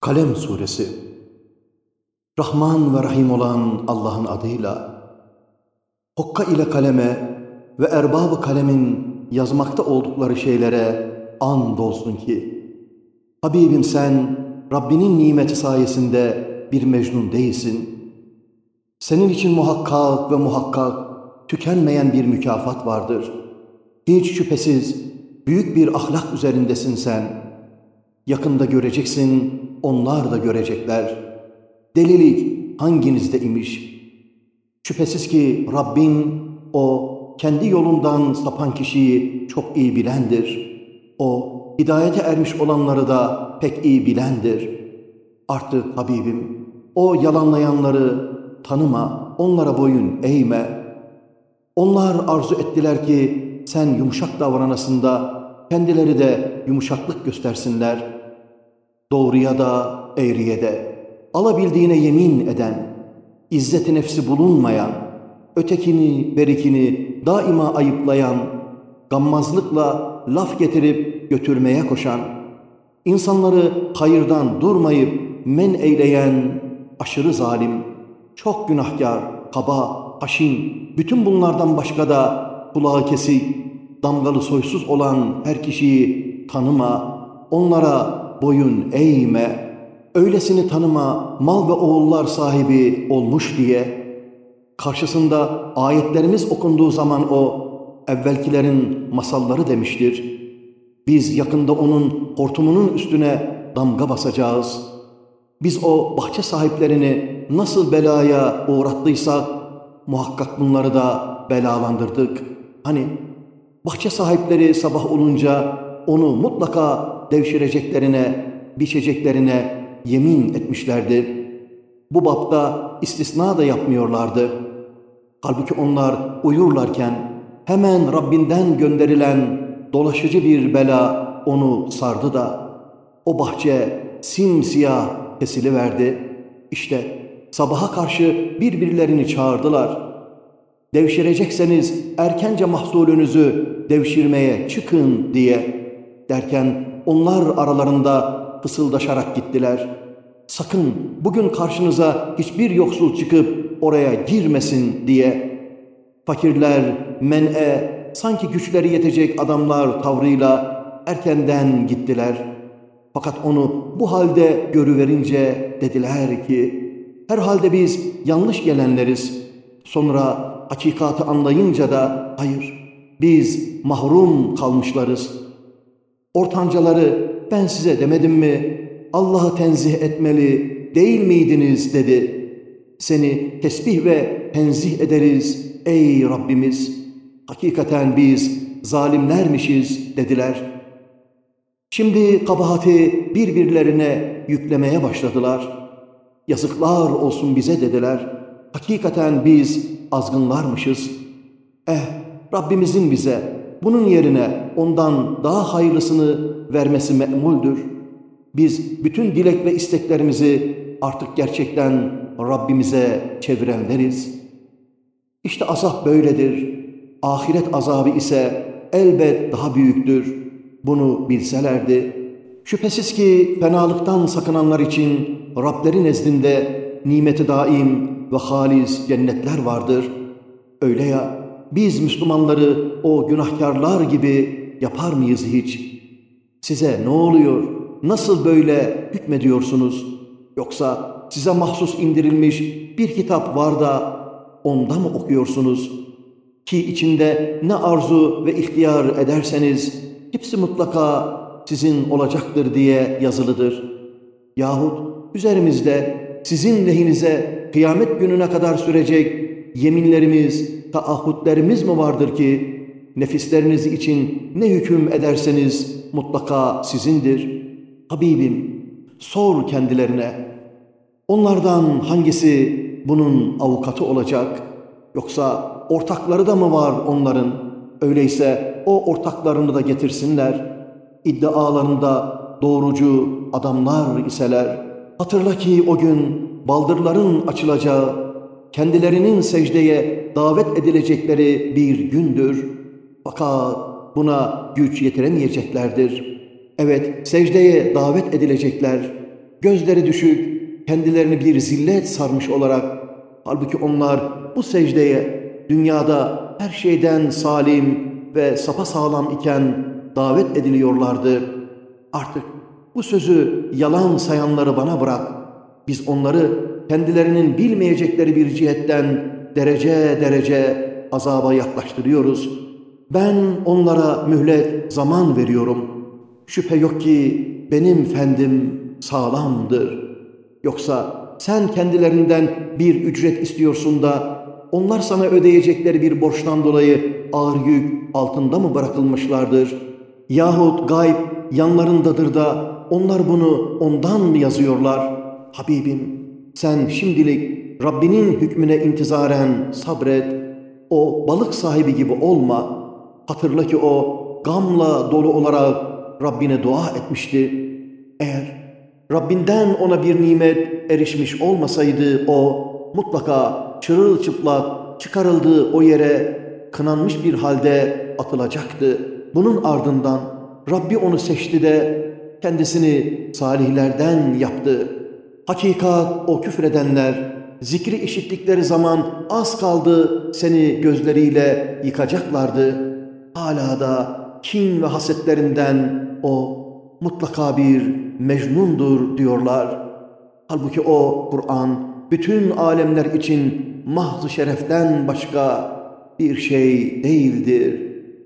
Kalem Suresi Rahman ve Rahim olan Allah'ın adıyla Hokka ile kaleme ve erbabı kalemin yazmakta oldukları şeylere and olsun ki Habibim sen Rabbinin nimeti sayesinde bir mecnun değilsin. Senin için muhakkak ve muhakkak tükenmeyen bir mükafat vardır. Hiç şüphesiz büyük bir ahlak üzerindesin sen. Yakında göreceksin, onlar da görecekler. Delilik hanginizde imiş? Şüphesiz ki Rabbin o kendi yolundan sapan kişiyi çok iyi bilendir. O hidayete ermiş olanları da pek iyi bilendir. Artık Habibim o yalanlayanları tanıma, onlara boyun eğme. Onlar arzu ettiler ki sen yumuşak davranasında kendileri de yumuşaklık göstersinler. Doğruya da eğriye de, alabildiğine yemin eden, izzeti nefsi bulunmayan, ötekini, berikini daima ayıplayan, gammazlıkla laf getirip götürmeye koşan, insanları hayırdan durmayıp men eyleyen aşırı zalim, çok günahkar, kaba, haşin, bütün bunlardan başka da kulağı kesik, damgalı soysuz olan her kişiyi tanıma, onlara boyun eğme, öylesini tanıma mal ve oğullar sahibi olmuş diye, karşısında ayetlerimiz okunduğu zaman o, evvelkilerin masalları demiştir. Biz yakında onun hortumunun üstüne damga basacağız. Biz o bahçe sahiplerini nasıl belaya uğrattıysak, muhakkak bunları da belalandırdık. Hani bahçe sahipleri sabah olunca onu mutlaka devşireceklerine, biçeceklerine yemin etmişlerdi. Bu bapta istisna da yapmıyorlardı. Halbuki onlar uyurlarken hemen Rabbinden gönderilen dolaşıcı bir bela onu sardı da o bahçe simsiyah kesiliverdi. İşte sabaha karşı birbirlerini çağırdılar. Devşirecekseniz erkence mahsulünüzü devşirmeye çıkın diye derken onlar aralarında fısıldaşarak gittiler. Sakın bugün karşınıza hiçbir yoksul çıkıp oraya girmesin diye. Fakirler men'e sanki güçleri yetecek adamlar tavrıyla erkenden gittiler. Fakat onu bu halde görüverince dediler ki herhalde biz yanlış gelenleriz. Sonra hakikatı anlayınca da hayır biz mahrum kalmışlarız.'' Ortancaları ben size demedim mi? Allah'ı tenzih etmeli değil miydiniz dedi. Seni tesbih ve tenzih ederiz ey Rabbimiz. Hakikaten biz zalimlermişiz dediler. Şimdi kabahati birbirlerine yüklemeye başladılar. Yazıklar olsun bize dediler. Hakikaten biz azgınlarmışız. Eh Rabbimizin bize bunun yerine ondan daha hayırlısını vermesi me'muldür. Biz bütün dilek ve isteklerimizi artık gerçekten Rabbimize çevirenleriz. İşte azap böyledir. Ahiret azabı ise elbet daha büyüktür. Bunu bilselerdi. Şüphesiz ki fenalıktan sakınanlar için Rableri nezdinde nimeti daim ve halis cennetler vardır. Öyle ya biz Müslümanları o günahkarlar gibi yapar mıyız hiç? Size ne oluyor? Nasıl böyle hükmediyorsunuz? Yoksa size mahsus indirilmiş bir kitap var da onda mı okuyorsunuz? Ki içinde ne arzu ve ihtiyar ederseniz hepsi mutlaka sizin olacaktır diye yazılıdır. Yahut üzerimizde sizin lehinize kıyamet gününe kadar sürecek yeminlerimiz, taahhütlerimiz mi vardır ki nefisleriniz için ne hüküm ederseniz mutlaka sizindir. Habibim sor kendilerine onlardan hangisi bunun avukatı olacak yoksa ortakları da mı var onların? Öyleyse o ortaklarını da getirsinler. İddialarında doğrucu adamlar iseler. Hatırla ki o gün baldırların açılacağı kendilerinin secdeye davet edilecekleri bir gündür. Fakat buna güç yetiremeyeceklerdir. Evet, secdeye davet edilecekler. gözleri düşük, kendilerini bir zillet sarmış olarak, halbuki onlar bu secdeye dünyada her şeyden salim ve sapasağlam iken davet ediliyorlardı. Artık bu sözü yalan sayanları bana bırak. Biz onları kendilerinin bilmeyecekleri bir cihetten derece derece azaba yaklaştırıyoruz. Ben onlara mühlet zaman veriyorum. Şüphe yok ki benim fendim sağlamdır. Yoksa sen kendilerinden bir ücret istiyorsun da onlar sana ödeyecekleri bir borçtan dolayı ağır yük altında mı bırakılmışlardır? Yahut gayb yanlarındadır da onlar bunu ondan mı yazıyorlar? Habibim sen şimdilik Rabbinin hükmüne intizaren sabret. O balık sahibi gibi olma. Hatırla ki o gamla dolu olarak Rabbine dua etmişti. Eğer Rabbinden ona bir nimet erişmiş olmasaydı o mutlaka çırılçıplak çıkarıldığı o yere kınanmış bir halde atılacaktı. Bunun ardından Rabbi onu seçti de kendisini salihlerden yaptı. Hakikat o küfredenler zikri işittikleri zaman az kaldı seni gözleriyle yıkacaklardı. Hala da kin ve hasetlerinden o mutlaka bir mecnundur diyorlar. Halbuki o Kur'an bütün alemler için mahz şereften başka bir şey değildir.